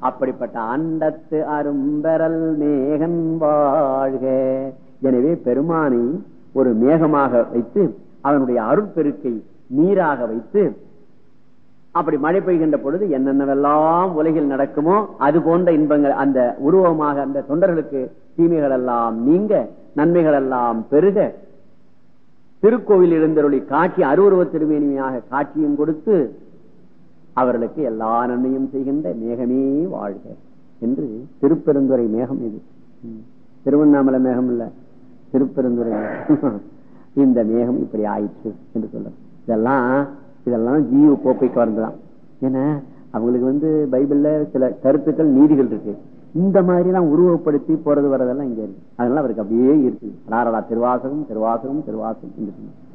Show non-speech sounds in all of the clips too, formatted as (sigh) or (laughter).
அப்படிப்பட்ட அண்டத்து அரும்பெறல் மேகன் வாழ்க. எனவே பெருமானை ஒரு மேகமாக வைத்து அவனுடைய அருட்பெருக்கை நீராக வைத்து அப்படி மழை பெய்கின்ற பொழுது என்னென்னவெல்லாம் உலகில் நடக்குமோ அது போன்ற இன்பங்கள் அந்த உருவமாக அந்த தொண்டர்களுக்கு தீமைகள் எல்லாம் நீங்க நன்மைகள் எல்லாம் பெருக. திருக்கோவில் இருந்தருளி காட்சி அருவருவ திருமேனியாக காட்சியும் கொடுத்து அவர்களுக்கு எல்லா நன்மையும் செய்கின்ற மேகமே வாழ்க என்று திருப்பெருந்துறை மேகம் இது. திருவண்ணாமலை மேகம் இல்ல திருப்பெருந்துறை மேகம். (laughs) இந்த மேகம் இப்படி ஆயிற்று என்று சொல்ற இதெல்லாம் இதெல்லாம் ஜீவ கோப்பைக்கு வந்ததான் ஏன்னா அவங்களுக்கு வந்து பைபிள்ல சில கருத்துக்கள் நீதிகள் இருக்கு. இந்த மாதிரி எல்லாம் உருவப்படுத்தி போறது வரதெல்லாம் இங்க இருக்கு. அதனால அவருக்கு அப்படியே இருக்கு. அடாரடா திருவாசகம் திருவாசகம் திருவாசகம் என்று சொன்னார்.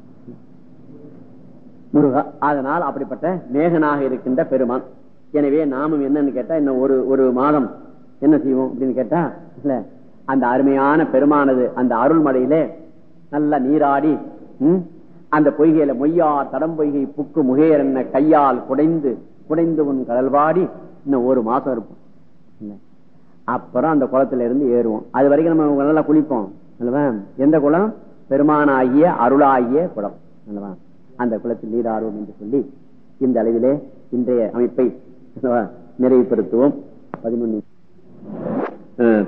முருகா அதனால் அப்படிப்பட்ட மேகனாக இருக்கின்ற பெருமான். எனவே நாமும் என்னன்னு கேட்டா இன்னும் ஒரு ஒரு மாதம் என்ன செய்வோம் அப்படின்னு கேட்டா இல்ல அந்த அருமையான பெருமானது அந்த அருள்மழையிலே நல்ல நீராடி அந்த பொய்கையில மொய்யார் தடம் பொய்கை புக்கு முகையர் என்ன கையால் குடைந்து குடைந்து உன் கடல்வாடி இன்னும் ஒரு மாசம் இருப்போம் அப்புறம் அந்த குளத்துல இருந்து ஏறுவோம். அது வரைக்கும் நம்ம நல்லா குளிப்போம் எந்த குளம்? பெருமானாகிய அருளாகிய குளம் அல்லவா? அந்த குளத்தில் நீராடுவோம் என்று சொல்லி இந்த அளவிலே இன்றைய அமைப்பை நிறைவுபடுத்துவோம். பதினொன்று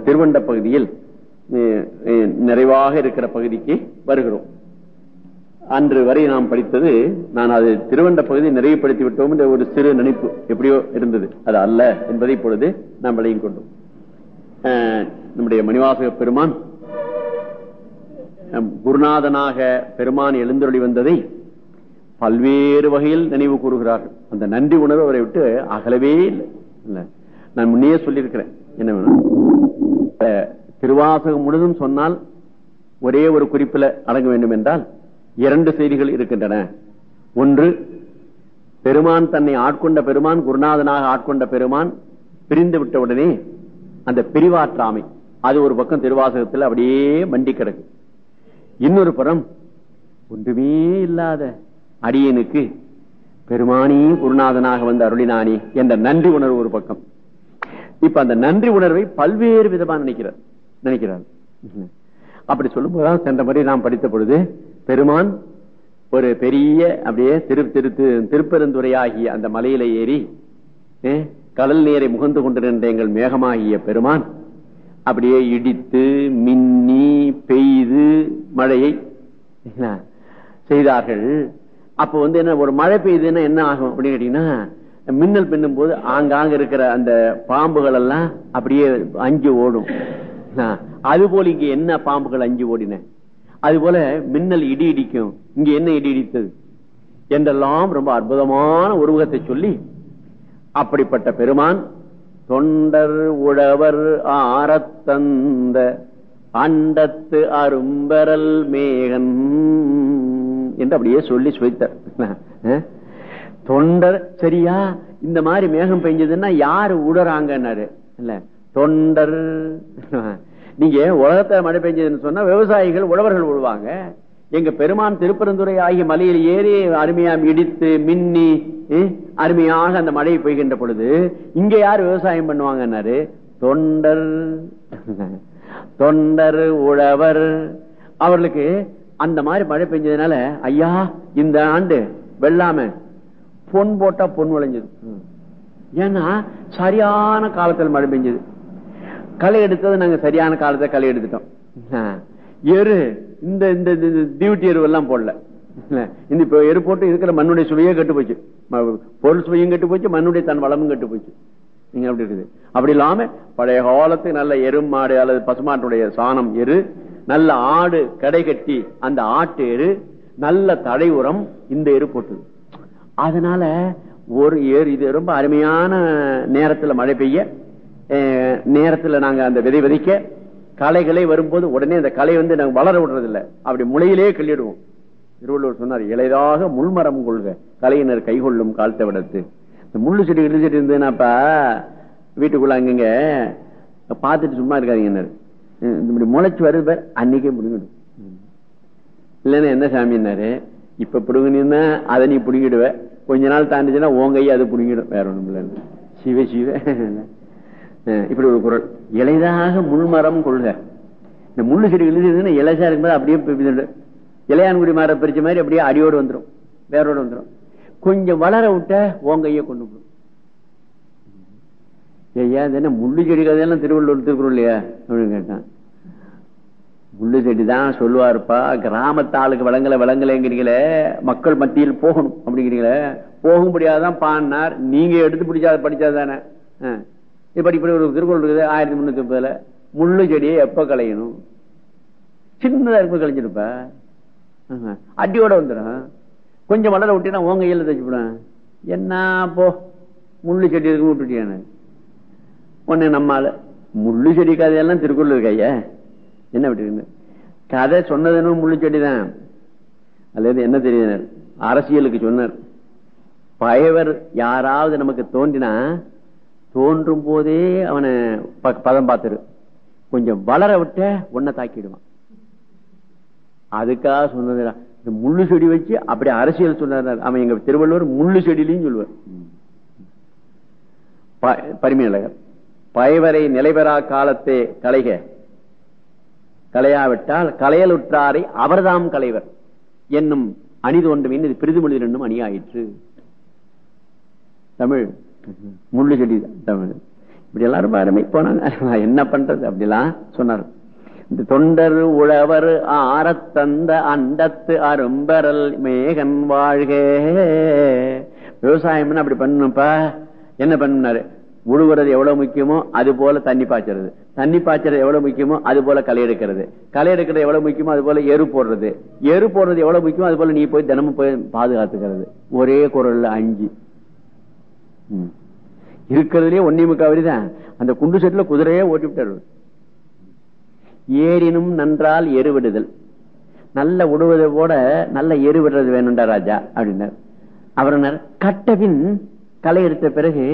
திருவண்ட பகுதியில் நிறைவாக இருக்கிற பகுதிக்கு வருகிறோம். அன்று வரை நாம் படித்தது நான் அது திருவண்ட பகுதியை நிறைவுபடுத்தி விட்டோம் என்ற ஒரு சிறு நினைப்பு எப்படியோ இருந்தது. அது அல்ல என்பதை இப்பொழுது நாம் விளையும் கொண்டோம். அஹ், நம்முடைய மணிவாசக பெருமான் குருநாதனாக பெருமான் எழுந்தருளி வந்ததை பல்வேறு வகையில் நினைவு கூறுகிறார்கள். அந்த நன்றி உணர்வு அவரை விட்டு அகலவே இல்லை. நான் முன்னே சொல்லியிருக்கிறேன். என்ன வேணும்? திருவாசகம் முழுதும் சொன்னால் ஒரே ஒரு குறிப்பில் அடங்க வேண்டும் என்றால் இரண்டு செய்திகள் இருக்கின்றன. ஒன்று பெருமான் தன்னை ஆட்கொண்ட பெருமான் குருநாதனாக ஆட்கொண்ட பெருமான் பிரிந்து விட்ட உடனே அந்த பிரிவாற்றாமை அது ஒரு பக்கம் திருவாசகத்தில் அப்படியே மண்டி கிடக்கு இன்னொரு புறம் ஒன்றுமே இல்லாத அடியனுக்கு பெருமானி குருநாதனாக வந்து அருளினானி என்ற நன்றி உணர்வு ஒரு பக்கம். இப்ப அந்த நன்றி உணர்வை பல்வேறு விதமா நினைக்கிறார். நினைக்கிறார். அப்படி சொல்லும் போதுதான் சென்ற முறை நாம் படித்த பொழுது பெருமான் ஒரு பெரிய அப்படியே திரு திரு திருப்பெருந்துறையாகிய அந்த மலையில ஏறி கடல் நீரை முகந்து கொண்டிருந்த எங்கள் மேகமாகிய பெருமான் அப்படியே இடித்து மின்னி பெய்து மழையை செய்தார்கள். அப்ப வந்து என்ன ஒரு மழை பெய்யுதுன்னா என்ன ஆகும் அப்படின்னு கேட்டீங்கன்னா மின்னல் பின்னும் போது ஆங்காங்க இருக்கிற அந்த பாம்புகள் எல்லாம் அப்படியே அஞ்சு ஓடும். அது போல இங்க என்ன பாம்புகள் அஞ்சு ஓடின? அது போல மின்னல் இடி இடிக்கும். இங்க என்ன இடி இடித்தது? என்றெல்லாம் ரொம்ப அற்புதமான உருவகத்தை சொல்லி அப்படிப்பட்ட பெருமான் தொண்டர் உழவர் ஆரத்தந்த அண்டத்து அரும்பரல் மேகன் என்று அப்படியே சொல்லி சுவைத்தார். தொண்டர் சரியா? இந்த மாதிரி மேகம் பெஞ்சதுன்னா யாரு உடறாங்கன்னாரு. இல்ல தொண்டர். நீங்க உலகத்தை மழை பெஞ்சதுன்னு சொன்னா விவசாயிகள் உழவர்கள் விழுவாங்க எங்க பெருமான் திருப்பரந்துரை ஆகிய மலையில் ஏறி அருமையா இடித்து மின்னி அருமையாக அந்த மழையை பெய்கின்ற பொழுது இங்க யார் விவசாயம் பண்ணுவாங்கன்னாரு? தொண்டர். தொண்டர் உழவர். அவர்களுக்கு அந்த மாதிரி மழை பெஞ்சதுனால ஐயா இந்த ஆண்டு வெள்ளாம பொன் போட்டா பொன் விளைஞ்சது. ஏன்னா சரியான காலத்தில் மழை பெஞ்சது. களை எடுத்தது நாங்க சரியான காலத்தை களை எடுத்துட்டோம். எரு இந்த இந்த டியூட்டி எரு எல்லாம் போடல இந்த இப்ப எரு போட்டு இருக்கிற மண்ணுடைய சுவையே கெட்டு போச்சு. பொருள் சுவையும் கெட்டு போச்சு மண்ணுடைய தன் வளமும் கெட்டு போச்சு. நீங்க அப்படி இருக்குது. அப்படி இல்லாம பழைய காலத்துக்கு நல்ல எரும் மாடு அல்லது பசுமாட்டுடைய சாணம் எரு நல்ல ஆடு கடை கட்டி அந்த ஆட்டு எரு நல்ல தடை உரம் இந்த எரு போட்டுது. அதனால ஒரு ஏர் இது ரொம்ப அருமையான நேரத்துல மழை பெய்ய நேரத்தில் நேரத்துல நாங்க அந்த விதை விதைக்க களைகளை வரும்போது உடனே அந்த களை வந்து நாங்க வளர விடுறதில்ல. அப்படி முளையிலே கிள்ளிடுவோம். திருவள்ளுவர் சொன்னார் இளைதாக முள்மரம் கொள்க கலையினர் கைகொள்ளும் காலத்தை விடத்து இந்த முள்ளு செடி கிள்ளு இருந்ததுன்னாப்பா வீட்டுக்குள்ள அங்கங்க பார்த்துட்டு சும்மா இருக்காதீங்க இப்படி முளைச்சு வருது பேர் அன்னைக்கே முடிஞ்சிடும் இல்லைன்னா என்ன சாமின்னாரு இப்ப புடுங்கினா அதை நீ புடுங்கிடுவ. கொஞ்ச நாள் தாண்டிச்சுன்னா உன் கையை அது புடுங்கிடும். வேற ஒண்ணும் இல்லைன்னு. சிவ சிவ. இப்படி ஒரு குரல். இலைதாக முள்மரம் கொள்க. இந்த முள்ளு செடி இழுதுன்னா இலைசா இருக்கும்போது அப்படியே இளையான்குடி மர பிரிச்ச மாதிரி அப்படியே அடியோடு வந்துடும் வேரோடு வந்துடும் கொஞ்சம் வளர விட்ட உன் கையை கொண்டு போடும் ஐயா இது என்ன முள்ளு செடி கதையெல்லாம் திருவள்ளுவர் திருக்குறள் இல்லையா? அப்படின்னு கேட்டான். முள்ளு செடி தான் சொல்லுவாருப்பா கிராமத்து ஆளுக்கு விளங்கல விளங்கலைங்கிறீங்களே மக்கள் மத்தியில் போகணும் அப்படிங்கிறீங்களே போகும்படியாதான் பாடினார். நீங்க எடுத்து பிடிச்சா படிச்சாதானே இப்படி இப்படி ஒரு திருக்குறள் இருக்குது ஆயிரத்தி முன்னூத்தி முப்பதுல. முள்ளு செடியை எப்ப களையணும்? சின்னதா இருக்கும் கழிஞ்சிருப்ப அடியோட வந்துடும் கொஞ்சம் மலரை விட்டினா உங்க கையில தச்சுப்படும் என்ன போ. முள்ளு செடி இருக்கு விட்டுட்டியானு ஒண்ணு நம்மால முள்ளு செடி கதையெல்லாம் திருக்குறள் இருக்கு என்ன விட்டு கதை சொன்னதுன்னு முள்ளு செடி தான் என்ன தெரியுது? அரசியலுக்கு சொன்னார். பயவர் யாராவது நமக்கு தோன்றினா தோன்றும் போதே அவனை பதம் பார்த்துரு. கொஞ்சம் வளர விட்ட உன்னை தாக்கிடுவான். அதுக்காக சொன்னதுடா இந்த முள்ளு செடி வச்சு அப்படி அரசியல் சொன்னார். அவன் எங்க திருவள்ளுவர் முள்ளு செடியிலையும் சொல்லுவார். ப- பரிமையழகர் பயவரை நிலைபெறா காலத்தே களைக. களையாவிட்டால் கலையலுற்றாரை அவர்தாம் கலைவர் என்னும் அணிது தோன்றுமின் இது பிரிதுமொழி ரெண்டும் அணியாயிற்று. தமிழ். முள்ளு செடி தமிழ். இப்படி எல்லாரும் அருமை போனாங்க நான் என்ன பண்றது? அப்படிலாம் சொன்னார். இந்த தொண்டர் உழவர் ஆரத்தந்த அண்டத்து அரும்பரல் மேகன் வாழ்க. விவசாயம்னு அப்படி பண்ணணும்ப்பா என்ன பண்ணாரு உழுவுறது எவ்வளவு முக்கியமோ அது போல தண்ணி பாய்ச்சறது. தண்ணி பாய்ச்சறது எவ்வளவு முக்கியமோ அது போல களை எடுக்கிறது. களை எடுக்கிறது எவ்வளவு முக்கியமோ அது போல எரு போடுறது. எரு போடுறது எவ்வளவு முக்கியமோ அது போல நீ போய் தினமும் போய் பாதுகாத்துக்கிறது. ஒரே குரல்ல அஞ்சு. இருக்கிறதுலயே ஒன்னே முக்காவரி தான். அந்த குண்டு செட்டுல குதிரையே ஓட்டி விட்டாரு ஏறினும் நன்றால் எரு விடுதல். நல்ல உடுவதை போட நல்ல எரு விடுறது வேணும்டா ராஜா அப்படின்னார். அவர் கட்டபின் களை எடுத்த பிறகு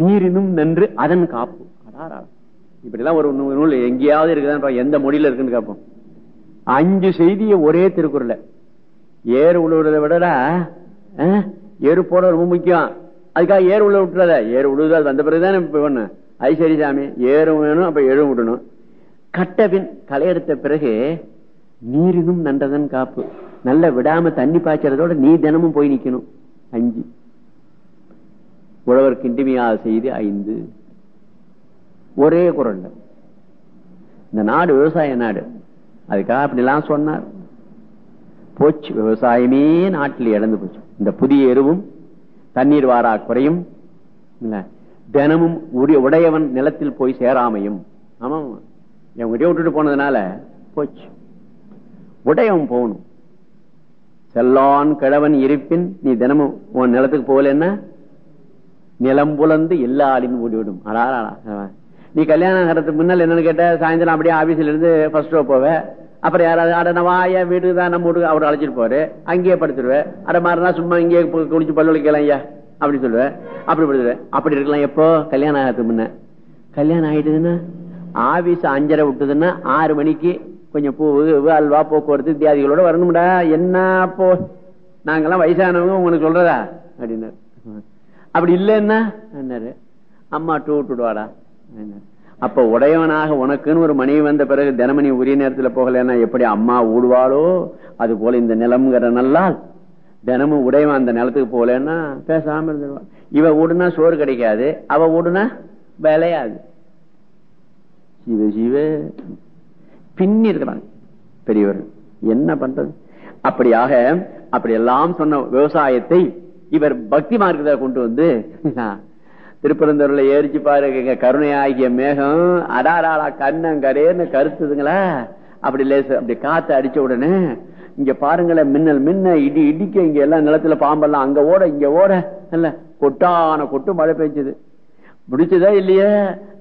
நீரினும் நன்று அதன் காப்பு. அடாரா. இப்படிலாம் ஒரு நூல் எங்கேயாவது இருக்குதான் எந்த மொழியில இருக்குன்னு கேட்போம் அஞ்சு செய்தியை ஒரே திருக்குறள். ஏறு உழுவுறதை விடடா ஏறு போட ரொம்ப முக்கியம். அதுக்காக ஏறு உள்ள விட்டுறத. ஏறு உழுது அது வந்த பிறகுதான் இப்ப ஒண்ணு அது சரி சாமி ஏறும் வேணும் அப்ப எழு விடணும். கட்டபின் களை எடுத்த பிறகு நீரினும் நன்றதன் காப்பு. நல்ல விடாம தண்ணி பாய்ச்சறதோட நீ தினமும் போய் நிக்கணும். அஞ்சு. உழவர் கிண்டிமையாக செய்தி ஐந்து. ஒரே குரல். இந்த நாடு விவசாய நாடு. அதுக்காக அப்படிலாம் சொன்னார். போச்சு விவசாயமே நாட்டில் இழந்து போச்சு. இந்த புதிய எருவும் தண்ணீர் வாரா குறையும். தினமும் உடையவன் நிலத்தில் போய் சேராமையும். ஆமா எவங்கிட்டே விட்டுட்டு போனதுனால போச்சு. உடையவன் போகணும். செல்லான் கிழவன் இருப்பின் நீ தினமும் உன் நிலத்துக்கு போகலன்னா நிலம் புலந்து எல்லா ஆளின் ஓடிவிடும். அடாரா நீ கல்யாணம் ஆகிறதுக்கு முன்னால் என்னன்னு கேட்ட சாயந்தரம் அப்படியே ஆபீஸ்ல இருந்து ஃபர்ஸ்ட் ஷோ போவ. அப்புறம் யாராவது அட நான் வாய வீட்டுக்கு தான் நம்ம வீட்டுக்கு அவர் அழைச்சிட்டு போவாரு அங்கேயே படுத்துருவேன் அட மாதிரினா சும்மா இங்கேயே குளிச்சு பல்லு வலிக்கலாம் ஐயா அப்படி சொல்லுவேன் அப்படி படுத்துருவேன் அப்படி இருக்கலாம் எப்போ? கல்யாணம் ஆகிறதுக்கு முன்ன. கல்யாணம் ஆயிட்டுதுன்னா ஆபீஸ் அஞ்சரை விட்டுதுன்னா ஆறு மணிக்கு கொஞ்சம் பூவு அல்வா போக்குவரத்து இத்தியாதிகளோட வரணும்டா. என்ன போ? நாங்கெல்லாம் வயசானவங்க உங்களுக்கு சொல்றதா? அப்படின்னாரு. அப்படி இல்லைன்னா அம்மா டூ விட்டுடுவாடா அப்ப உடையவனாக உனக்குன்னு ஒரு மனைவி வந்த பிறகு தினமணி உரிய நேரத்துல போகலைன்னா எப்படி அம்மா ஊடுவாளோ? அது போல இந்த நிலம்ங்கிற நல்லால் தினமும் உடையவன் அந்த நிலத்துக்கு போகலன்னா பேசாம இருந்துருவான் இவ ஓடுனா சோறு கிடைக்காது அவ ஓடுனா விளையாது. சிவ சிவ. பின்னி இருக்கிறாங்க பெரியவர். என்ன பண்றது? அப்படியாக அப்படி எல்லாம் சொன்ன விவசாயத்தை இவர் பக்தி மார்க்கத்தை கொண்டு வந்து (laughs) திருப்பரந்தூர்ல ஏறிச்சு பாருங்க கருணை ஆகிய மேகம் அடாராடா கண்ணங்கரேன்னு கருத்துதுங்களா? அப்படி லேசு அப்படி காத்து அடிச்ச உடனே இங்க பாருங்களேன் மின்னல் மின்ன இடி இடிக்க இங்க எல்லாம் நிலத்துல பாம்பெல்லாம் அங்க ஓட இங்க ஓட இல்ல கொட்டான கொட்டு மழை பெய்ஞ்சது. பிடிச்சதா இல்லையே?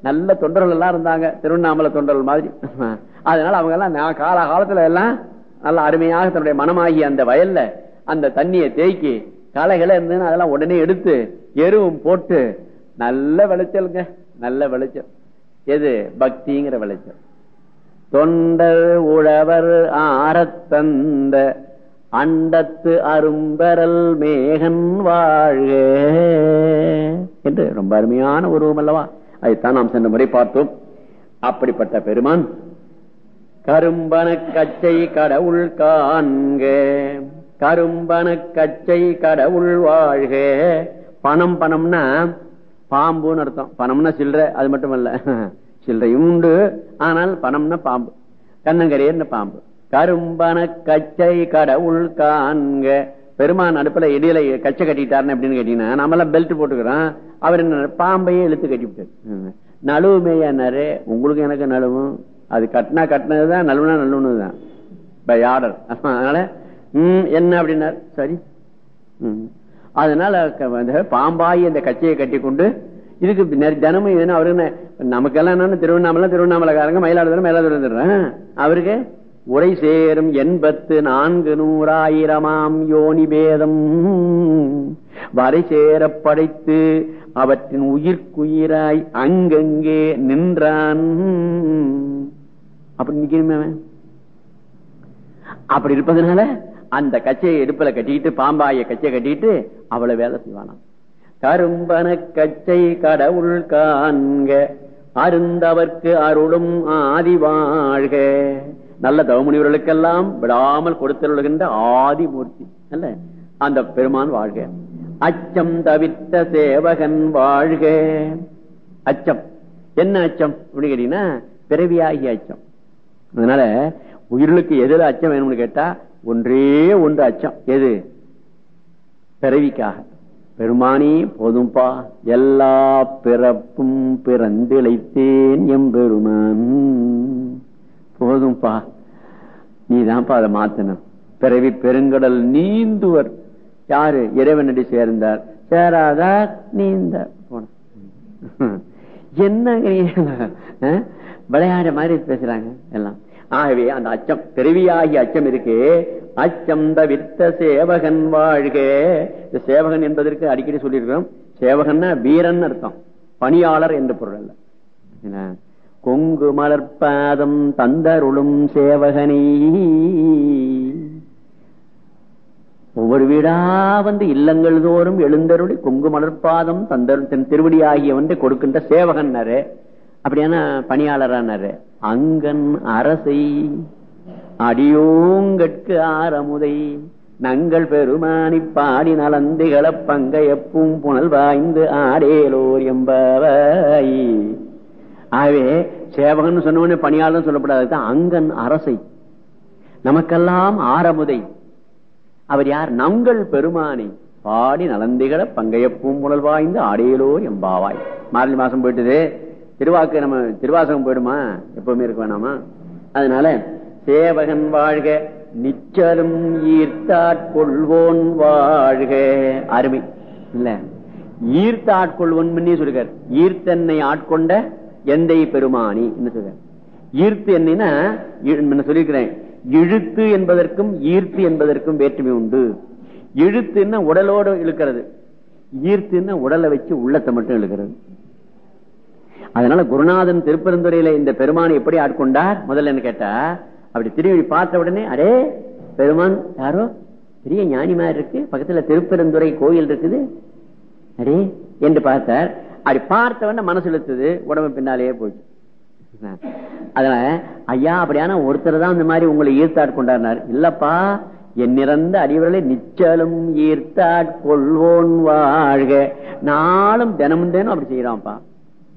நல்ல தொண்டர்கள் எல்லாம் இருந்தாங்க திருவண்ணாமலை தொண்டர்கள் மாதிரி. (laughs) அதனால அவங்க எல்லாம் நான் கால காலத்துல எல்லாம் நல்ல அருமையாக தன்னுடைய மனமாகி அந்த வயல்ல அந்த தண்ணியை தேய்க்கி களைகளை இருந்ததுன்னு அதெல்லாம் உடனே எடுத்து எருவும் போட்டு நல்ல விளைச்சலுங்க நல்ல விளைச்சல். எது? பக்திங்கிற விளைச்சல். தொண்டர் உழவர் ஆரத்தந்த அண்டத்து அரும்பரல் மேகன் வாழ்க. என்று ரொம்ப அருமையான உருவம் அல்லவா? அதைத்தான் நாம் சென்ற முறை பார்த்தோம். அப்படிப்பட்ட பெருமான் கரும்பன கச்சை கடவுள் காண்க. கரும்பன கச்சை கடவுள் வாழ்க. பணம் பணம்னா பாம்புன்னு அர்த்தம். பணம்னா சில்லற அது மட்டுமல்ல. சில்லறையும் உண்டு. ஆனால் பணம்னா பாம்பு. கண்ணங்கரையர்னு பாம்பு. கரும்பன கச்சை கடவுள் காண்க. பெருமான் அடுப்புல இடையில கச்சை கட்டிட்டாருன்னு அப்படின்னு கேட்டீங்கன்னா நம்மளாம் பெல்ட் போட்டுக்கிறோம். அவர் என்ன பாம்பையே இழுத்து கட்டிவிட்டாரு. நழுவுமேயானாரு உங்களுக்கு எனக்கு நழுவும். அது கட்டினா கட்டினதுதான் நழுவுனா நழுவுனதுதான். பை ஆர்டர் அதனால உம் என்ன அப்படின்னாரு? சரி. உம் அதனால பாம்பாயி அந்த கச்சையை கட்டி கொண்டு இதுக்கு தினமும் என்ன அவரு நமக்கெல்லாம் என்னன்னு திருவண்ணாமலை திருவண்ணாமலைக்காரங்க மயிலாடுதுறை மயிலாடுதுறை அவருக்கு உரை சேரும் எண்பத்து நான்கு நூறாயிரமாம் யோனி பேதம். வரை சேர படைத்து அவற்றின் உயிர்க்குயிராய் அங்கங்கே நின்றான். அப்படி நிக்கணுமே அப்படி இருப்பதனால அந்த கச்சையை இடுப்புல கட்டிக்கிட்டு பாம்பாய கச்சையை கட்டிட்டு அவ்வளவு வேலை செய்வானாம் கரும்பன கச்சை கடவுள் காண்க அருந்தவர்க்கு அருளும் ஆதி வாழ்க. நல்ல தவமுனிவர்களுக்கெல்லாம் விடாமல் கொடுத்தருளுகின்ற ஆதிமூர்த்தி அல்ல? அந்த பெருமான் வாழ்க. அச்சம் தவித்த சேவகன் வாழ்க. அச்சம். என்ன அச்சம் அப்படின்னு கேட்டீங்கன்னா பிறவியாகிய அச்சம். அதனால உயிர்களுக்கு எதில் அச்சம் வேணும்னு கேட்டா ஒன்றே ஒன்று அச்சம். எது? பிறவிக்காக. பெருமானி போதும்பா. எல்லா பிறப்பும் பிறந்திழைத்தேன் எம்பெருமான். போதும்பா. நீதான்ப்பா அதை மாத்தணும். பிறவி பெருங்கடல் நீந்துவர். யாரு? இறைவனடி சேர்ந்தார். சேராதார் நீந்தார். போன என்ன விளையாட மாதிரி பேசுறாங்க எல்லாம். ஆகவே அந்த அச்சம் பிறவியாகிய அச்சம் இருக்கு. அச்சம் தவிர்த்த சேவகன் வாழ்க. இந்த சேவகன் என்பதற்கு அடிக்கடி சொல்லியிருக்கிறோம். சேவகன்னா வீரன் அர்த்தம். பணியாளர் என்று பொருள் அல்ல. கொங்கு மலர்பாதம் தந்தருளும் சேவகனை. ஒவ்வொரு வீடா வந்து இல்லங்கள் தோறும் எழுந்தருளி கொங்கு மலர்பாதம் தந்தருள் தன் திருவடி ஆகியவன்றை கொடுக்கின்ற சேவகன் அப்படியான பணியாளரானாரு? அங்கன் அரசை அடியோங்கட்கு ஆரமுதை நங்கள் பெருமானி பாடி நலந்திகள பங்கையப்பும் புனல் வாய்ந்து ஆடேலோர் எம்பவாய் ஆகவே சேவகன் சொன்னவனே பணியாளர் சொல்லப்படாது அங்கன் அரசை. நமக்கெல்லாம் ஆரமுதை. அவர் யார்? நங்கள் பெருமானி பாடி நலந்திகள பங்கைய பூம்புணல் வாய்ந்து ஆடேலோர் எம்பாவாய் மார்கழி மாசம் போயிட்டுது. திருவாக்கு நம்ம திருவாசகம் போயிடுமா? எப்பவுமே இருக்க வேணாமா? அதனால சேவகன் வாழ்க நிச்சலும் ஈர்த்தாட்கொள்வோன் வாழ்க. அருமை. இல்ல ஈர்த்த ஆட்கொள்வோன் சொல்லுகிறார் ஈர்த்தன்னை ஆட்கொண்ட எந்தை பெருமானி சொல்ற ஈர்த்து என்னன்னா சொல்லியிருக்கிறேன். இழுத்து என்பதற்கும் ஈர்த்து என்பதற்கும் வேற்றுமை உண்டு. இழுத்துன்னா உடலோடு இழுக்கிறது. ஈர்த்துன்னா உடலை வச்சு உள்ளத்தை மட்டும் இழுக்கிறது. அதனால குருநாதன் திருப்பெருந்துறையில இந்த பெருமானை எப்படி ஆட்கொண்டார்? முதல்ல என்ன கேட்டா அப்படி திரும்பி பார்த்த உடனே அரே பெருமான் யாரோ? பெரிய ஞானி மாதிரி இருக்கு. பக்கத்துல திருப்பெருந்துறை கோயில் இருக்குது. அரே என்று பார்த்தார். அப்படி பார்த்தவன மனசு இழுத்தது. உடம்பு பின்னாலேயே போச்சு அதனால ஐயா அப்படியான ஒருத்தர் தான் இந்த மாதிரி உங்களை ஈர்த்தாட்கொண்டார் இல்லப்பா என் நிறந்த அறிவர்களை நிச்சலும் ஈர்த்தாட்கொள்வோன் வாழ்க. நாளும் தினமும் தினம் அப்படி செய்யறான்ப்பா.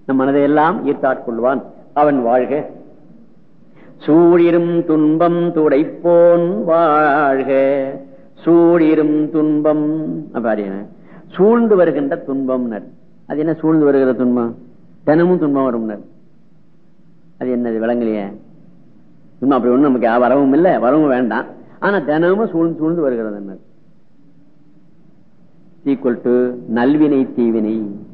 நம் மனதை எல்லாம் ஈர்த்தாட்கொள்வான். அவன் வாழ்க. சூழிரும் துன்பம் துடைப்போன் வாழ்க. சூழிரும் துன்பம் சூழ்ந்து வருகின்ற துன்பம் அது என்ன சூழ்ந்து வருகிற துன்பம்? தினமும் துன்பம் வரும் அது என்னது விளங்கலையே? இன்னும் அப்படி ஒண்ணு நமக்கு வரவும் இல்லை வரவும் வேண்டாம். ஆனா தினமும் சூழ்ந்து சூழ்ந்து வருகிறது என்ன ஈக்குவல் டு நல்வினை தீவினை.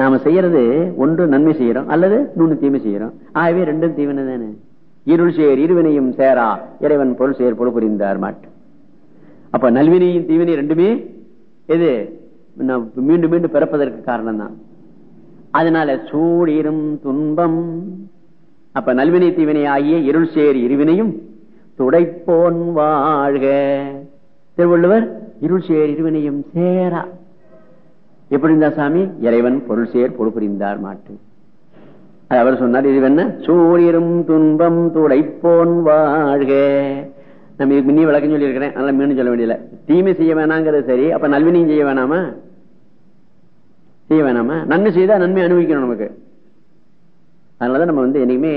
நாம செய்யறது ஒன்று நன்மை செய்யறோம் அல்லது நூறு தீமை செய்யறோம் ஆகவே ரெண்டும் தீவினை தானே? இருள் சேர் இருவினையும் சேரா இறைவன் பொருள் செயற் பொருள் புரிந்தார் மாட்டு. அப்ப நல்வினையும் தீவினை ரெண்டுமே எது? மீண்டும் மீண்டும் பிறப்பதற்கு காரணம் தான் அதனால சூடிரும் துன்பம் அப்ப நல்வினை தீவினை ஆகிய இருள் சேர் இருவினையும் துடைப்போன் வாழ்க. திருவள்ளுவர் இருள் சேர் இருவினையும் சேரா. எப்படி இருந்தா சாமி? இறைவன் பொருள் சேர் பொறு புரிந்தார் மாட்டு அவர் சொன்னார் இது என்ன? சூரியரும் துன்பம் துடைப்போன் வாழ்க. நம்ம இதுக்கு மின்னி விளக்கம் சொல்லி இருக்கிறேன் அதனால மீண்டும் சொல்ல வேண்டியல தீமை செய்ய வேணாங்கிறது சரி அப்ப நல்வினையும் செய்ய வேணாமா? செய்ய வேணாமா? நன்மை செய்தா நன்மை அனுபவிக்கணும் நமக்கு. அதனாலதான் நம்ம வந்து என்னைக்குமே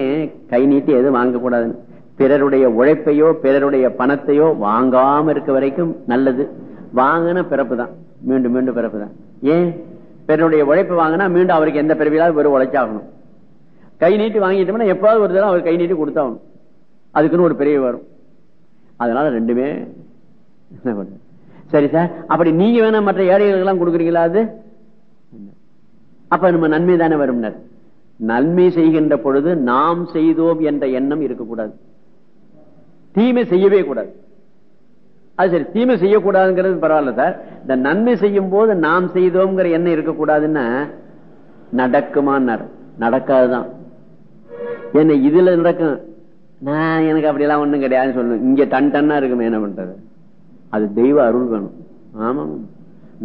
கை நீட்டி எதுவும் வாங்கக்கூடாதுன்னு. பிறருடைய உழைப்பையோ பிறருடைய பணத்தையோ வாங்காம இருக்க வரைக்கும் நல்லது. வாங்கின பிறப்பு தான் மீண்டும் மீண்டும் பிறப்பு தான் ஏன்? பிறனுடைய உழைப்பு வாங்கினா மீண்டும் அவருக்கு எந்த பிறவியாவது ஒரு உழைச்சாகணும். கை நீட்டி வாங்கிட்டோம்னா எப்பாவது ஒரு தடவை அவர் கை நீட்டி கொடுத்தாகணும். அதுக்குன்னு ஒரு பிரிவு வரும். அதனால ரெண்டுமே சரி சார் அப்படி நீங்க வேணா மற்ற ஏழைகளுக்கு எல்லாம் கொடுக்குறீங்களா அது? அப்ப நம்ம நன்மை தானே வரும் நன்மை செய்கின்ற பொழுது நாம் செய்தோம் என்ற எண்ணம் இருக்கக்கூடாது. தீமை செய்யவே கூடாது. அது சரி தீமை செய்யக்கூடாதுங்கிறது பரவாயில்ல சார். இந்த நன்மை செய்யும் போது நாம் செய்தோம்ங்கிற எண்ணம் இருக்கக்கூடாதுன்னா நடக்குமான்னார். நடக்காதுதான். என்ன இதுல நடக்கும். நான் எனக்கு அப்படியெல்லாம் ஒண்ணும் கிடையாதுன்னு சொல்லணும். இங்க டன் டன்னா இருக்குமே என்ன பண்றது? அது தெய்வ அருள் வேணும். ஆமா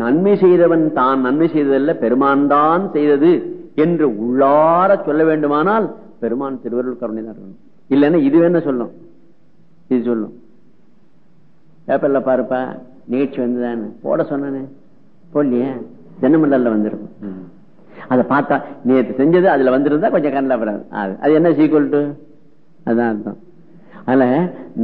நன்மை செய்தவன் தான் நன்மை செய்ததல்ல பெருமான் தான் செய்தது என்று உள்ளார சொல்ல வேண்டுமானால் பெருமான் திருவருள் கருணை தான் இருக்கணும் இல்லைன்னா இது வேணா சொல்லும். இது சொல்லும். பேப்பர்ல பாருப்பா நிகழ்ச்சி வந்துதானே போட சொன்னானே. போடலையே. தென்னமண்டல வந்திருக்கும். அதை பார்த்தா நேற்று செஞ்சது அதுல வந்திருந்தா கொஞ்சம் கண்டப்படாது அது என்ன சீக்குவல் டு அதான் அர்த்தம். அதனால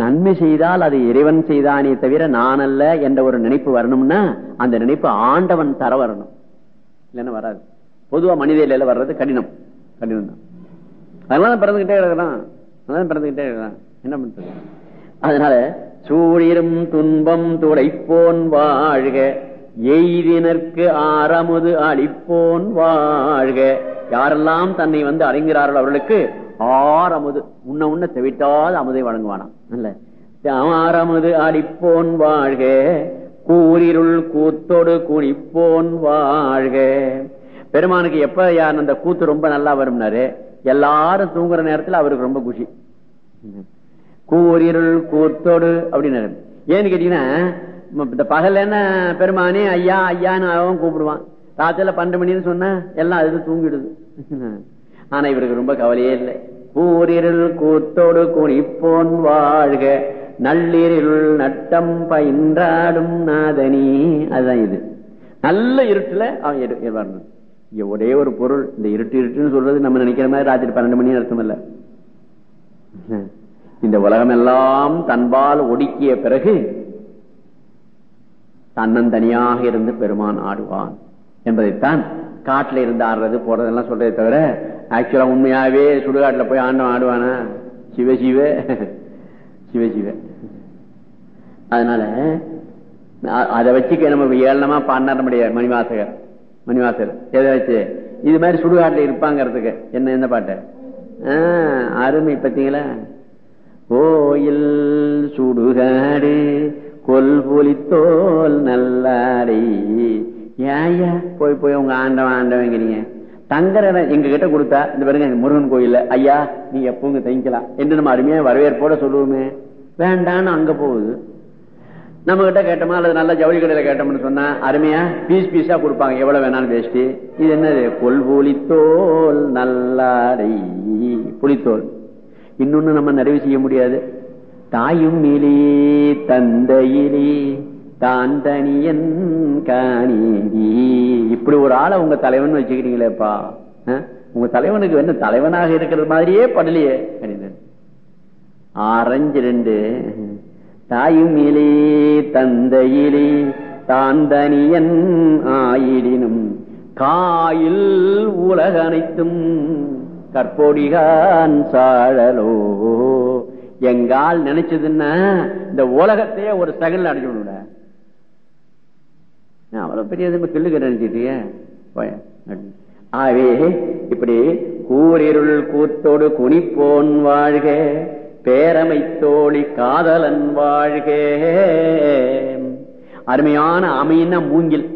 நன்மை செய்தால் அது இறைவன் செய்தானே தவிர நான் அல்ல என்ற ஒரு நினைப்பு வரணும்னா அந்த நினைப்பு ஆண்டவன் தர வரணும். இல்லைன்னா வராது. பொதுவா மனித இலையில வர்றது கடினம். கடினம் தான். அதனால பிறந்துகிட்டே இருக்கிறான் அதனால பிறந்துகிட்டே இருக்கிறான் என்ன பண்றது? அதனால சூழிரும் துன்பம் துடைப்போன் வாழ்க. எய்தினருக்கு ஆரமுது அளிப்போன் வாழ்க. யாரெல்லாம் தன்னை வந்து அறிங்கிறார்கள் அவர்களுக்கு ஆரமுது உன்ன உன்ன தெவிட்டாத அமுதை வழங்குவானாம். இல்ல ஆரமுது அடிப்போன் வாழ்க. கூரிருள் கூத்தோடு குனிப்போன் வாழ்க. பெருமானுக்கு எப்ப யார் அந்த கூத்து ரொம்ப நல்லா வரும்னாரு? எல்லாரும் தூங்குற நேரத்துல அவருக்கு ரொம்ப குஷி. கூறிருள் கூத்தோடு அப்படின்னு ஏன்னு கேட்டீங்கன்னா இந்த பகல் என்ன பெருமானே ஐயா ஐயான்னு அவன் கூப்பிடுவான். ராத்திரில பன்னெண்டு மணின்னு சொன்னா எல்லாம் அது தூங்கிடுது. (laughs) ஆனா இவருக்கு ரொம்ப கவலையே இல்லை. கூரிருள் கூத்தோடு குனிப்போன் வாழ்க நள்ளிருள் நட்டம் பயின்றாடும் நாதனி. அதுதான் இது. நல்ல இருட்டுல அவன் வரணும் ஒரே ஒரு பொருள் இந்த இருட்டு இருட்டுன்னு சொல்றது நம்ம நினைக்கிற மாதிரி ராத்திரி பன்னெண்டு மணி அர்த்தம் இல்லை. (laughs) இந்த உலகம் எல்லாம் தன்பால் ஒடுக்கிய பிறகு தன்னந்தனியாக இருந்து பெருமான் ஆடுவான் என்பதைத்தான் காட்டுல இருந்து ஆடுறது போறதெல்லாம் சொல்றதை தவிர ஆக்சுவலா உண்மையாவே சுடுகாட்டுல போய் ஆண்டவன் ஆடுவானா? சிவசிவ சிவசிவ அதனால அதை வச்சுக்க நம்ம ஏழனமா பாடினார முடியாது மணிவாசகர் மணிவாசகர். எதை வச்சு? இது மாதிரி சுடுகாட்டுல இருப்பாங்கிறதுக்கு. என்ன என்ன பாட்டு? அருமை பார்த்தீங்களா? கோயில் சுடுகாடு கொல்பொலித்தோல் நல்லாடை. ஏயா போய் போய் உங்க ஆண்டவன் ஆண்டவங்கிறீங்க தங்குற எங்க கிட்ட கொடுத்தா இந்த பாருங்க முருகன் கோயில்ல ஐயா நீங்க எப்பவும் தங்கிக்கலாம். என்று நம்ம அருமையா வரவேற்போட சொல்லுவோமே. வேண்டான்னு அங்க போகுது. நம்ம கிட்ட கேட்டோமா அல்லது நல்ல ஜவுளி கடையில கேட்டோம்னு சொன்னா அருமையா பீஸ் பீஸா கொடுப்பாங்க. எவ்வளவு வேணாலும் பேசிட்டு இது என்னது? கொல்புலித்தோல் நல்லாடை. புலித்தோல். இன்னொன்னு நம்ம நிறைவு செய்ய முடியாது. தாயும் இலே தந்தையிலே தான் தனியன் காணி இப்படி ஒரு ஆளை உங்க தலைவன் வச்சுக்கிறீங்களேப்பா. உங்க தலைவனுக்கு வந்து தலைவனாக இருக்கிறது மாதிரியே படலையே ஆரஞ்சு ரெண்டு. தாயும் இலே தந்தையிலே தான் தனியன் ஆயிடினும் காயில் உலக அனைத்தும் கற்பொடிகான் சாழலோ. எங்கால் நினைச்சதுன்னா இந்த உலகத்தையே ஒரு சகல் அடிச்சுடுட அவ்வளவு பெரிய கிள்ளுக்கு நினைச்சிட்டிய. ஆவே இப்படி கூரிருள் கூத்தோடு குனிப்போன் வாழ்க பேரமை தோழி காதலன் வாழ்க. அருமையான அமையின மூங்கில்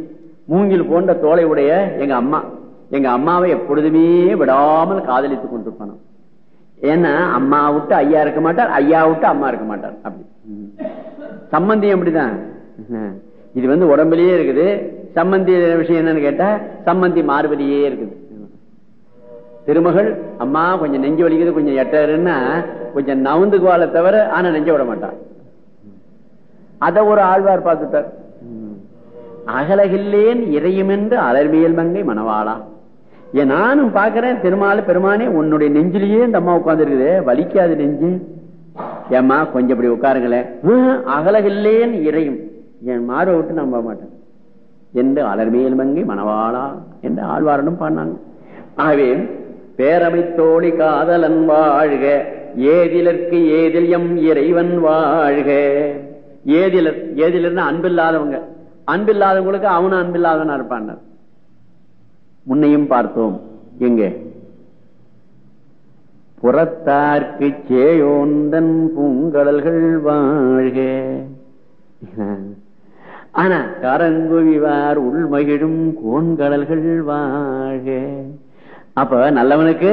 மூங்கில் போன்ற தோலை உடைய எங்க அம்மா. எங்க அம்மாவை எப்பொழுதுமே விடாமல் காதலித்துக் கொண்டிருப்பானோ ஏன்னா அம்மா விட்டு ஐயா இருக்க மாட்டார் ஐயா விட்டு அம்மா இருக்க மாட்டார். அப்படி. சம்பந்தியம் அப்படிதான். இது வந்து உடம்புலயே இருக்குது. சம்பந்தி விஷயம் என்னன்னு கேட்டா சம்பந்தி மாறுபடியே இருக்குது. திருமகள் அம்மா கொஞ்சம் நெஞ்சு வலிக்குது கொஞ்சம் எட்டருன்னா கொஞ்சம் நவுந்துக்குவால தவிர ஆனா நெஞ்ச விட மாட்டான் அத ஒரு ஆழ்வார் பார்த்துட்டார். அகலகில்லேன் இறையுமென்று அலர்மியல் மங்கை மணவாளா. ஏன் நானும் பாக்குறேன் திருமால பெருமானே உன்னுடைய நெஞ்சிலேயே இந்த அம்மா உட்கார்ந்து இருக்குது வலிக்காது நெஞ்சு. ஏமா கொஞ்சம் இப்படி உட்காருங்களேன். அகலகில்லேன்னு இறையும். என் மார்பை விட்டு நம்ப மாட்டேன். என்று அலர்மேல் மங்கி மணவாளா என்று ஆழ்வாரனும் பாடினாங்க. ஆகவே பேரமை தோழி காதலன் வாழ்க ஏதிலற்கு ஏதில் எம் இறைவன் வாழ்க. ஏதிலர் ஏதிலர்னு அன்பில்லாதவங்க. அன்பில்லாதவங்களுக்கு அவனும் அன்பில்லாதவனா இருப்பான் முன்னையும் பார்த்தோம். எங்க? புறத்தார்க்கு சேயோந்தன் பூங்கடல்கள் வாழ்க. ஆனா கரங்குவிவார் உள்மகிழும் கோண்கடல்கள் வாழ்க. அப்ப நல்லவனுக்கு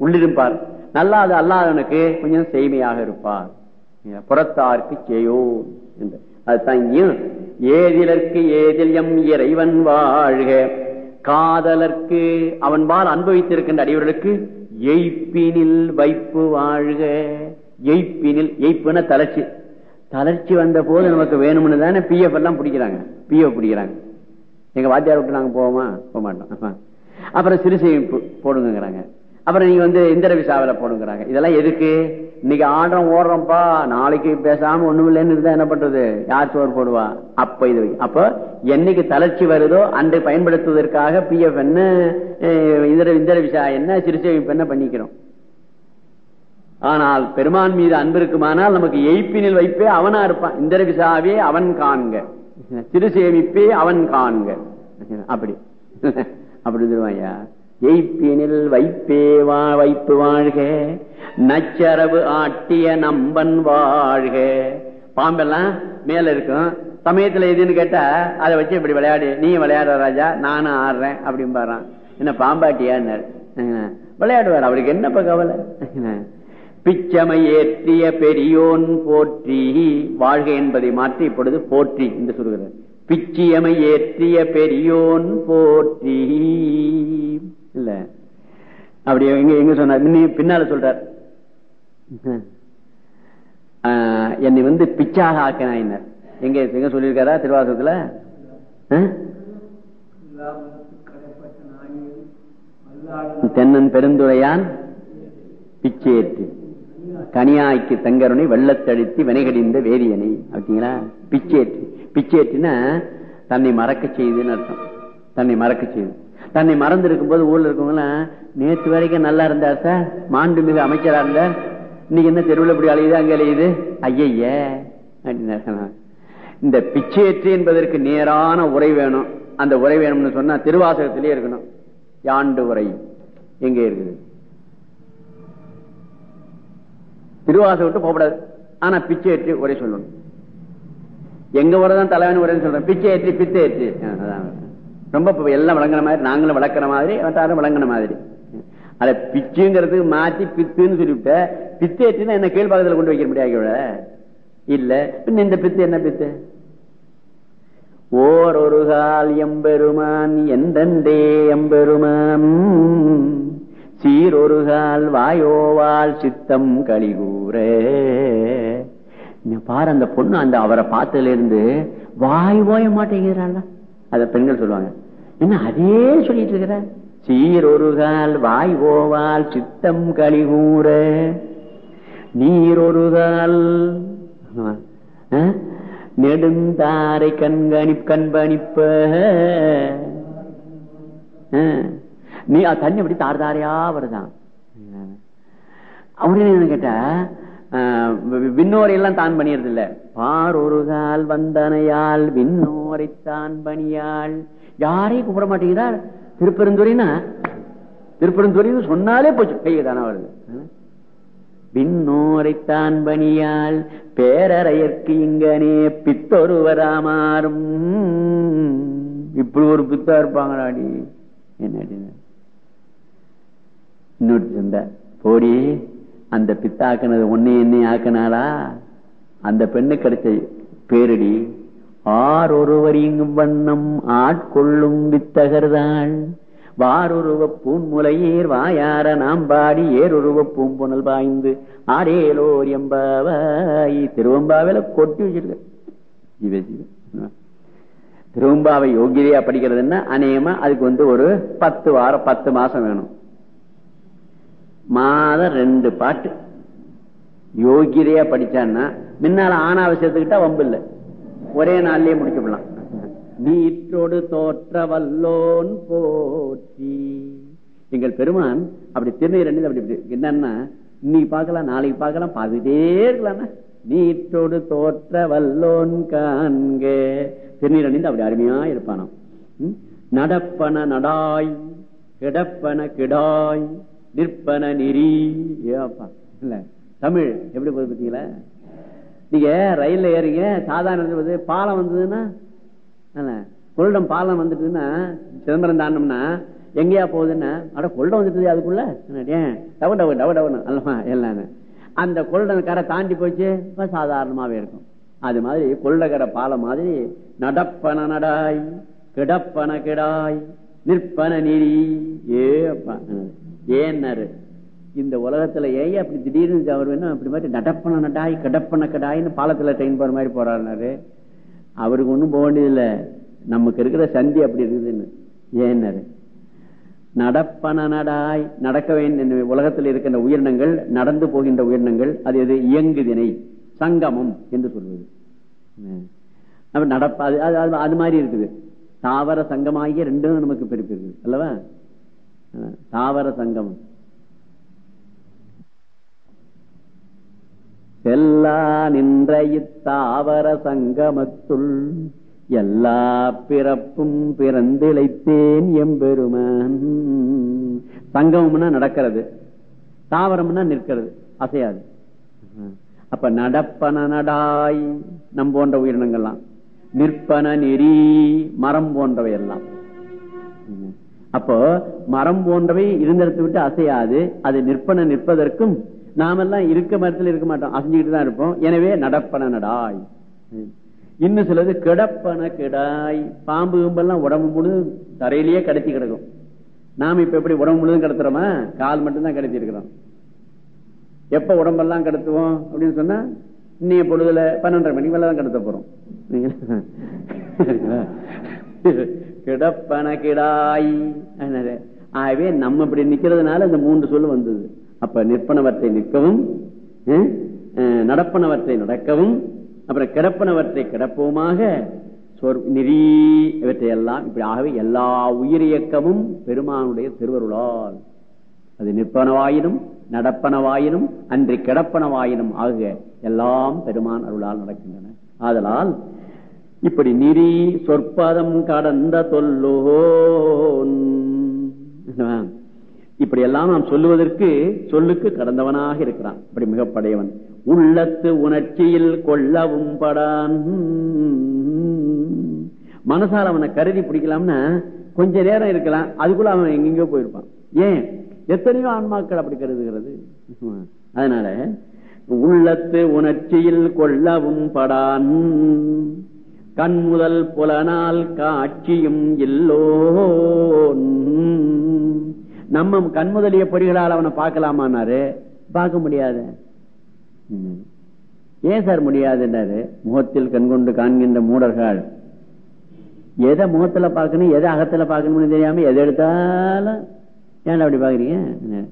உள்ளிருப்பார் நல்லாது அல்லாதவனுக்கு கொஞ்சம் செய்மையாக இருப்பார். புறத்தார்க்கு சேயோ என்று. அதுதான் தங்கியும் ஏதிலற்கு ஏதில் எம் இறைவன் வாழ்க. காதலர்க்கு அவன் பால் அனுபவித்திருக்கின்ற அடியவர்களுக்கு எய்ப்பினில் வைப்பு வாழ்க. எய்ப்பினில் எய்ப்புன தளர்ச்சி. தளர்ச்சி வந்த போது நமக்கு வேணும்னு தானே பிஎஃப் எல்லாம் பிடிக்கிறாங்க. பிஎஃப் பிடிக்கிறாங்க. எங்க வாத்தியார் விட்டு நாங்க போவோமா? போக மாட்டோம். அப்புறம் சிறு சேமிப்பு போடுங்கிறாங்க அப்புறம் நீங்க வந்து இந்திர விசாவில போடுங்கிறாங்க. இதெல்லாம் எதுக்கு? இன்னைக்கு ஆடுறோம் ஓடுறோம்ப்பா. நாளைக்கு பேசாம ஒண்ணும் இல்லைன்னு இருந்தா என்ன பண்றது? யார் சோறு போடுவா? அப்ப இது அப்ப என்னைக்கு தளர்ச்சி வருதோ அன்றை பயன்படுத்துவதற்காக பிஎஃப் என்ன அஹ், இதர இந்திர விசா என்ன சிறுசேமிப்பு என்ன பண்ணிக்கிறோம்? ஆனால் பெருமான் மீது அன்பு இருக்குமானால் நமக்கு எய்ப்பினில் வைப்பே அவனா இருப்பான். இந்திர விசாவே அவன் காண்க. சிறு சேமிப்பே அவன் காண்க. அப்படி. அப்படி சொல்லுவாயா எய்ப்பினில் வைப்பே வா வைப்பு வாழ்க. நச்சரவு ஆட்டிய நம்பன் வாழ்க. பாம்பெல்லாம் மேல இருக்கும். சமயத்துல எதுன்னு கேட்டா அதை வச்சு இப்படி விளையாடு. நீ விளையாடுற ராஜா நானும் ஆடுறேன் அப்படின்னு பாறான் என்ன பாம்பாட்டியான்னு விளையாடுவார். அவருக்கு என்னப்ப கவலை? பிச்சமை ஏற்றிய பெரியோன் போற்றி. வாழ்க என்பதை மாற்றி இப்பொழுது போற்றி என்று சொல்கிறார். பிச்சியமை ஏற்றிய பெரியோன் போற்றி. இல்ல. அப்படி எங்க எங்க சொன்னார்? பின்னால சொல்றார். என்னை வந்து பிச்சாக ஆக்கினாயினர் எங்க எங்க சொல்லியிருக்காரா திருவாசகத்துல? தென்னன் பெருந்துரையான் பிச்சேற்று. கனியாய்க்கு தங்கருணை வெள்ளத்தழுத்தி வினைகடிந்த வேதியனை. அப்படிங்களா? பிச்சேற்று. பிச்சேற்றுனா தன்னை மறக்க செய்துன்னு அர்த்தம். தன்னை மறக்க செய்து. தன்னை மறந்து இருக்கும்போது ஊர்ல இருக்கவங்களாம் நேற்று வரைக்கும் நல்லா இருந்தார் சார் மிக அமைச்சரா இருந்தார் இன்னைக்கு என்ன தெருவில் இப்படி அழையுது அங்க அழையுது ஐய அப்படின்னு இந்த பிச்சேற்று என்பதற்கு நேரான உரை வேணும். அந்த உரை வேணும்னு சொன்னா திருவாசகத்திலே இருக்கணும். யாண்டு உரை. எங்க இருக்குது? திருவாசகம் விட்டு போகக்கூடாது ஆனா பிச்சை ஏற்றி உரை சொல்லணும். எங்க உரைதான் தலைவன் உரைன்னு சொல்றேன். பிச்சை ஏற்றி பிச்சை ஏற்றி அதான். ரொம்ப எல்லாம் விளங்குற மாதிரி நாங்களும் விளக்குற மாதிரி எல்லாரும் விளங்குன மாதிரி. அத பிச்சுங்கிறதுக்கு மாத்தி பித்துன்னு சொல்லிவிட்ட பித்து ஏற்றினா என்ன கீழ்பாகத்தில் கொண்டு வைக்க முடியாது இல்ல. பின்ன இந்த பித்து என்ன பித்து? ஓர் ஒரு கால் எம்பெருமான் எந்தண்டே எம்பெருமான்? சீரொருகால் வாயோவால் சித்தம் கலிகூரே. நீ பாரு அந்த பொண்ணு அந்த அவரை பார்த்ததுல இருந்து வாய் ஓய மாட்டேங்கிறாள்? அத பெண்கள் சொல்லுவாங்க. என்ன அதே சொல்லிட்டு இருக்கிற? சீரொருகால் வாய் ஓவால் சித்தம் கலிகூர நீரொருகால் நெடுந்தாரை கண்கணி கண்காணிப்ப நீ தண்ணி அப்படி தார் தாரையா வருதான். அவரு என்ன கேட்டா விண்ணோரை எல்லாம் தான் பண்ணியது இல்ல பார் ஒரு கால் வந்தனையால் விண்ணோரை தான் பணியாள். யாரையும் கூப்பிட மாட்டேங்கிறார். திருப்பெருந்துறைனா திருப்பெருந்துறைன்னு சொன்னாலே போச்சு கையை தானே வருது. விண்ணோரைத்தான் பணியால் பேரறையற்கு இங்கனே பித்தொருவராமாறும். இப்படி ஒரு பித்தா இருப்பாங்களாடி? என்னடி? இன்னொரு சிந்த. போடி. அந்த பித்தாக்குனது ஒன்னே என்னை ஆக்கினாளா? அந்த பெண்ணு கிடைச்ச பேரடி ஆரொருவர் இங்கும் வண்ணம் ஆட்கொள்ளும் வித்தகர்தான். வாரொருவ பூன்முலையீர் வாயார நாம் பாடி ஏருருவ பூம்புணல் பாய்ந்து ஆரேலோர் எம்பாவாய். திருவம்பாவில கொட்டி வச்சிருக்க ஜீவ ஜீவ திருவம்பாவை யோகிதையா படிக்கிறதுன்னா அநேகமா அதுக்கு வந்து ஒரு பத்து வாரம் பத்து மாசம் வேணும். மாதம் ரெண்டு பாட்டு. யோகிதையா படிச்சான்னா முன்னால ஆணாவசியத்துக்கிட்ட வம்பு இல்லை ஒரே நாள்லயே முடிச்சுடலாம் நீற்றோடு தோற்ற வல்லோன் போற்றி. எங்கள் பெருமான் அப்படி திருநீர் அப்படி என்னன்னா இன்னைக்கு பார்க்கலாம் நாளைக்கு பார்க்கலாம் பார்த்துட்டே இருக்கலாம் நீற்றோடு தோற்ற வல்லோன் காண்க. திருநீர் அணிந்து அப்படி அருமையா இருப்பானோ நடப்பன நடாய் கிடப்பன கிடாய் நிற்பன நெறி ஏப்பா இல்ல தமிழ். எப்படி போகுது பார்த்தீங்களா? நீங்க ரயில்ல ஏறீங்க சாதாரண பாலம் வந்ததுன்னா என்ன, கொள்ளிடம் பாலம் வந்துட்டுன்னா சிதம்பரம் தாண்டம்னா எங்கேயா போகுதுன்னா அட கொள்ளிடம் வந்துட்டு அதுக்குள்ள? ஏன் டவு டவு டவு டவுன்னு அல்லமா எல்லாம். அந்த கொள்ளிடம் கரை தாண்டி போச்சு இப்போ சாதாரணமாவே இருக்கும். அது மாதிரி கொள்ளகரை பாலம் மாதிரி நடப்பன நடாய் கிடப்பன கிடாய் நிற்பன நெறி ஏ அப்பா. ஏன்னாரு இந்த உலகத்துல ஏன் அப்படி திடீர்னு அவர் வேணும் அப்படி மாதிரி நடப்பன நடாய் கடப்பன கிடாய்னு பாலத்துல ட்ரெயின் போற மாதிரி போறாருனாரு அவருக்கு ஒன்றும் போக வேண்டியதில்லை. நமக்கு இருக்கிற சந்தி அப்படி இருக்குதுன்னு. ஏன்னாரு? நடப்பன நடாய் நடக்க வேண்டிய உலகத்தில் இருக்கின்ற உயிரினங்கள் நடந்து போகின்ற உயிரினங்கள் அது எது? இயங்குதினை சங்கமம் என்று சொல்வது. நடப்பாது நடப்ப அது அது- அது- அது மாதிரி இருக்குது. தாவர சங்கமாகிய ரெண்டும் நமக்கு பெருப்பிருக்கு. இருக்குது அல்லவா? தாவர சங்கம். செல்லா நின்ற இத்தாவர சங்கமத்துள் எல்லா பிறப்பும் பிறந்திழைத்தேன் எம்பெருமான். சங்கமம்னா நடக்கிறது. தாவரம்னா நிற்கிறது. அசையாது. அப்ப நடப்பன நடாய் நம் போன்ற உயிரினங்கள்லாம். நிற்பன நெறி மரம் போன்றவை எல்லாம் அப்போ மரம் போன்றவை இருந்தடுத்து விட்டு அசையாது. அது நிற்பன நிற்பதற்கும் நாமெல்லாம் இருக்க மரத்தில் இருக்க மாட்டோம். அசைஞ்சுக்கிட்டு தான் இருப்போம். எனவே நடப்பன நடாய் இன்னும் சிலது கிடப்பன கிடாய். பாம்பு கும்பெல்லாம் உடம்பு முழுதும் தரையிலேயே கடத்தி கிடக்கும். நாம இப்ப எப்படி உடம்பு முழுதும் கடத்துறோமா? கால் மட்டும்தான் கடத்தி இருக்கிறோம். எப்ப உடம்பெல்லாம் கடத்துவோம் அப்படின்னு சொன்னா இன்னைய பொழுதுல பன்னெண்டரை மணிக்கு மேலதான் கடத்த போறோம். கிடப்பன கிடாய் ஆகவே நம்ம இப்படி நிக்கிறதுனால இந்த மூன்று சொல்லு வந்தது. அப்ப நிற்பனவற்றை நிற்கவும் நடப்பனவற்றை நடக்கவும் அப்புறம் கிடப்பனவற்றை கிடப்பவுமாக சொற் நெறி இவற்றை எல்லாம் இப்படி ஆகவே எல்லா உயிரியக்கமும் பெருமானுடைய திருவருளால். அது நிற்பனவாயினும் நடப்பனவாயினும் அன்றி கிடப்பனவாயினும் ஆக எல்லாம் பெருமான் அருளால் நடக்கின்றன. ஆதலால் இப்படி நிறி சொற்பதம் கடந்த தொல்லோ இப்படி எல்லாம் நாம் சொல்லுவதற்கு சொல்லுக்கு கடந்தவனாக இருக்கிறான். இப்படி மிகப்படையவன். உள்ளத்து உணர்ச்சியில் கொள்ளவும் படான். மனசால அவனை கருதி பிடிக்கலாம்னா கொஞ்ச நேரம் இருக்கலாம். அதுக்குள்ள அவன் எங்கெங்கோ போயிருப்பான். ஏன்? எத்தனையோ ஆன்மாக்கள் அப்படி கருதுகிறது. அதனால உள்ளத்து உணர்ச்சியில் கொள்ளவும் படான். கண் முதல் புலனால் காட்சியும் இல்லோன். நம்ம கண் முதலிய பொறிகளால் அவனை பார்க்கலாமான்னாரு? பார்க்க முடியாது. ஏன் சார் முடியாதுன்றாரு முகத்தில் கண்கொண்டு காண்கின்ற மூடர்கள். எதை முகத்துல பார்க்கணும் எதை அகத்துல பார்க்கணும்னு தெரியாம எதை எடுத்தாலும் ஏன் அப்படி பாக்குறீங்க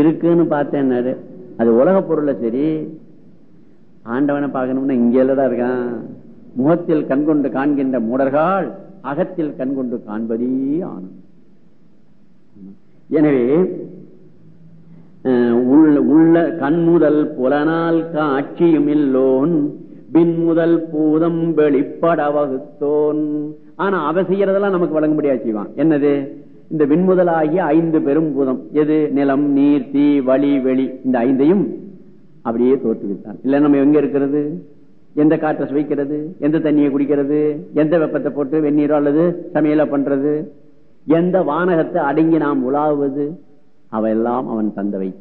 இருக்குன்னு பார்த்தேன்னாரு. அது உலக பொருள்ல சரி. ஆண்டவனை பார்க்கணும்னா இங்கே தான் இருக்கான். முகத்தில் கண்கொண்டு காண்கின்ற மூடர்கள் அகத்தில் கண்கொண்டு காண்பதே ஆனந்தம். எனவே உள்ள கண்முதல் புலனால் காட்சியும் இல்லோன் பின் முதல் பூதம் வெளிப்பட வகுத்தோன். ஆனா அவ செய்யறதெல்லாம் நமக்கு வழங்க முடியாது செய்வான் என்னது? இந்த விண்முதலாகிய ஐந்து பெரும் பூதம். எது? நிலம் நீர் தீ வழி வெளி. இந்த ஐந்தையும் அப்படியே தோற்றுவித்தான் இல்ல நம்ம எங்க இருக்கிறது? எந்த காற்றை சுவைக்கிறது? எந்த தண்ணியை குடிக்கிறது? எந்த வெப்பத்தை போட்டு வெந்நீரோ அல்லது சமையல பண்றது? எந்த வானகத்தை அடங்கி நாம் உலாவுவது? அவையெல்லாம் அவன் தந்தவை.